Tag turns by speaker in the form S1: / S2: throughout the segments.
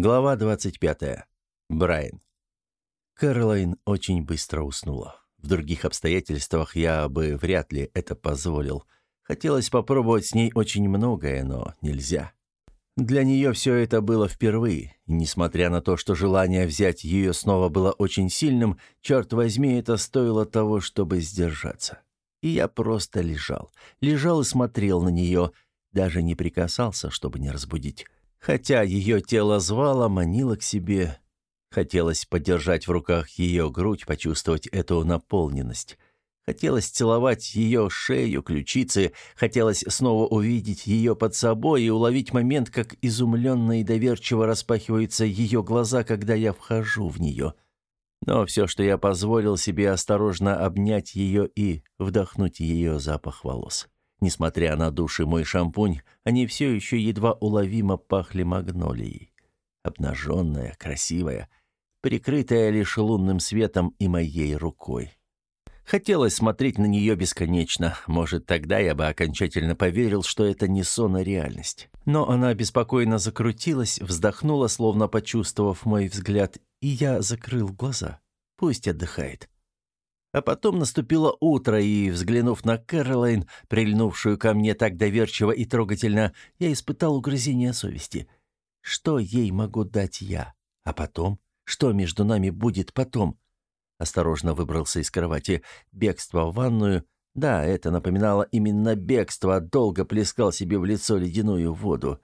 S1: Глава 25. Брайан. Кэролайн очень быстро уснула. В других обстоятельствах я бы вряд ли это позволил. Хотелось попробовать с ней очень многое, но нельзя. Для нее все это было впервые, и несмотря на то, что желание взять ее снова было очень сильным, черт возьми, это стоило того, чтобы сдержаться. И я просто лежал. Лежал и смотрел на нее, даже не прикасался, чтобы не разбудить. Хотя ее тело звало, манило к себе. Хотелось подержать в руках ее грудь, почувствовать эту наполненность. Хотелось целовать ее шею, ключицы, хотелось снова увидеть ее под собой и уловить момент, как изумленно и доверчиво распахиваются ее глаза, когда я вхожу в нее. Но все, что я позволил себе осторожно обнять ее и вдохнуть ее запах волос. Несмотря на души мой шампунь, они все еще едва уловимо пахли магнолией. Обнаженная, красивая, прикрытая лишь лунным светом и моей рукой. Хотелось смотреть на нее бесконечно. Может, тогда я бы окончательно поверил, что это не сон, а реальность. Но она беспокойно закрутилась, вздохнула, словно почувствовав мой взгляд, и я закрыл глаза. Пусть отдыхает. А потом наступило утро, и, взглянув на Кэролайн, прильнувшую ко мне так доверчиво и трогательно, я испытал угрызение совести. Что ей могу дать я? А потом? Что между нами будет потом? Осторожно выбрался из кровати. Бегство в ванную. Да, это напоминало именно бегство, долго плескал себе в лицо ледяную воду.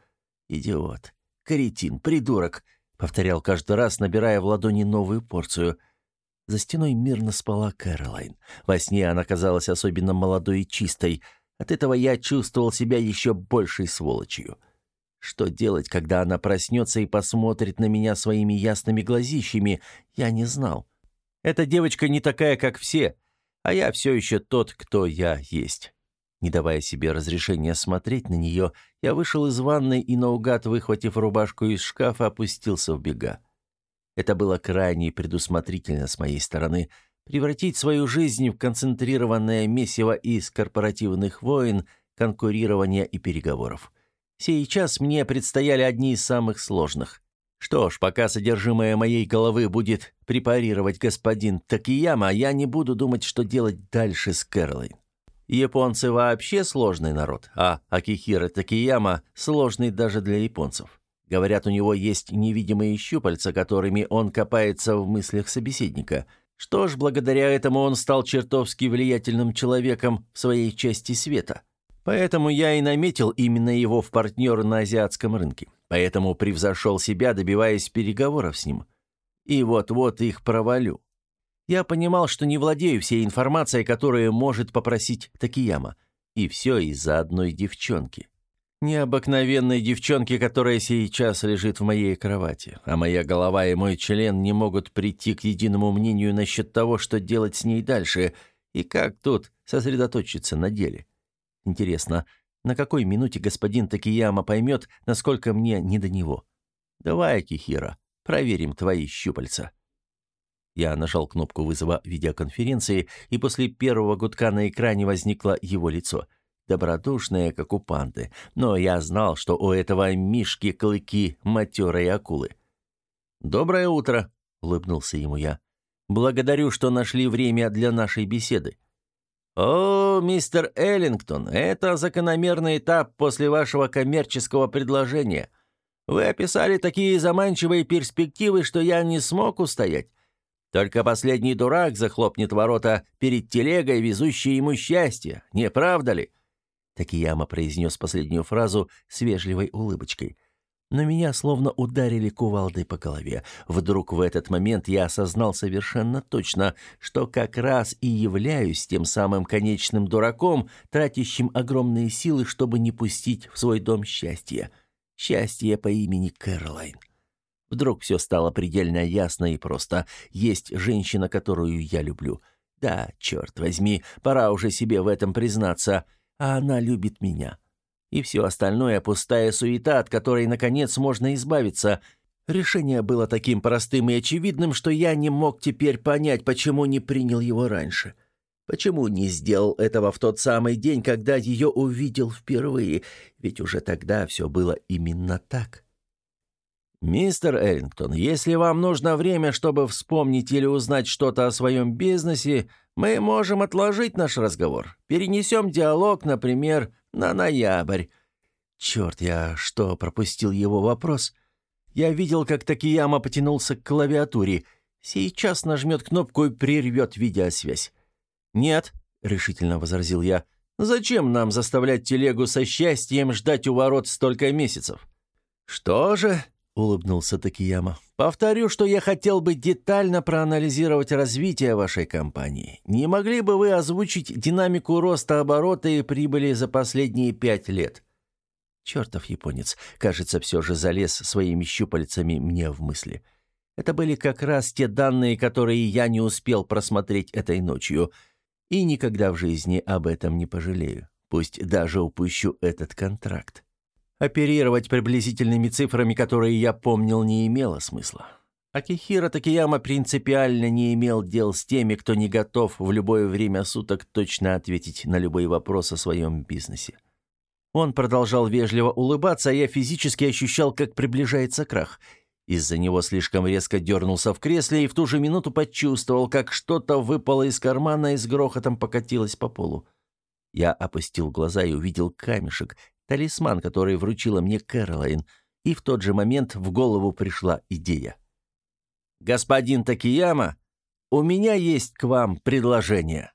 S1: Идиот. Каретин, придурок. Повторял каждый раз, набирая в ладони новую порцию — за стеной мирно спала Кэролайн. Во сне она казалась особенно молодой и чистой. От этого я чувствовал себя еще большей сволочью. Что делать, когда она проснется и посмотрит на меня своими ясными глазищами, я не знал. Эта девочка не такая, как все, а я все еще тот, кто я есть. Не давая себе разрешения смотреть на нее, я вышел из ванной и, наугад выхватив рубашку из шкафа, опустился в бега. Это было крайне предусмотрительно с моей стороны превратить свою жизнь в концентрированное месиво из корпоративных войн, конкурирования и переговоров. Сейчас мне предстояли одни из самых сложных. Что ж, пока содержимое моей головы будет препарировать господин Такияма, я не буду думать, что делать дальше с Кэролайн. Японцы вообще сложный народ, а Акихира Такияма сложный даже для японцев. Говорят, у него есть невидимые щупальца, которыми он копается в мыслях собеседника. Что ж, благодаря этому он стал чертовски влиятельным человеком в своей части света. Поэтому я и наметил именно его в партнер на азиатском рынке. Поэтому превзошел себя, добиваясь переговоров с ним. И вот-вот их провалю. Я понимал, что не владею всей информацией, которую может попросить Такияма. И все из-за одной девчонки. Необыкновенной девчонки, которая сейчас лежит в моей кровати, а моя голова и мой член не могут прийти к единому мнению насчет того, что делать с ней дальше, и как тут сосредоточиться на деле. Интересно, на какой минуте господин Такияма поймет, насколько мне не до него? Давай, Кихира, проверим твои щупальца. Я нажал кнопку вызова видеоконференции, и после первого гудка на экране возникло его лицо — добродушная, как у панды, но я знал, что у этого Мишки клыки матерой акулы. «Доброе утро», — улыбнулся ему я. «Благодарю, что нашли время для нашей беседы». «О, мистер Эллингтон, это закономерный этап после вашего коммерческого предложения. Вы описали такие заманчивые перспективы, что я не смог устоять. Только последний дурак захлопнет ворота перед телегой, везущей ему счастье, не правда ли?» Такияма произнес последнюю фразу с вежливой улыбочкой. Но меня словно ударили кувалдой по голове. Вдруг в этот момент я осознал совершенно точно, что как раз и являюсь тем самым конечным дураком, тратящим огромные силы, чтобы не пустить в свой дом счастье. Счастье по имени Кэролайн. Вдруг все стало предельно ясно и просто. Есть женщина, которую я люблю. Да, черт возьми, пора уже себе в этом признаться — а она любит меня. И все остальное пустая суета, от которой, наконец, можно избавиться. Решение было таким простым и очевидным, что я не мог теперь понять, почему не принял его раньше. Почему не сделал этого в тот самый день, когда ее увидел впервые? Ведь уже тогда все было именно так. «Мистер Эллингтон, если вам нужно время, чтобы вспомнить или узнать что-то о своем бизнесе, мы можем отложить наш разговор. Перенесем диалог, например, на ноябрь». Черт, я что, пропустил его вопрос? Я видел, как Такияма потянулся к клавиатуре. Сейчас нажмет кнопку и прервет видеосвязь. «Нет», — решительно возразил я, — «зачем нам заставлять телегу со счастьем ждать у ворот столько месяцев?» «Что же?» — улыбнулся Такияма. «Повторю, что я хотел бы детально проанализировать развитие вашей компании. Не могли бы вы озвучить динамику роста оборота и прибыли за последние пять лет?» Чертов японец, кажется, все же залез своими щупальцами мне в мысли. Это были как раз те данные, которые я не успел просмотреть этой ночью. И никогда в жизни об этом не пожалею. Пусть даже упущу этот контракт. Оперировать приблизительными цифрами, которые я помнил, не имело смысла. Акихира Такияма принципиально не имел дел с теми, кто не готов в любое время суток точно ответить на любой вопрос о своем бизнесе. Он продолжал вежливо улыбаться, а я физически ощущал, как приближается крах. Из-за него слишком резко дернулся в кресле и в ту же минуту почувствовал, как что-то выпало из кармана и с грохотом покатилось по полу. Я опустил глаза и увидел камешек, талисман, который вручила мне Кэролайн, и в тот же момент в голову пришла идея. «Господин Такияма, у меня есть к вам предложение».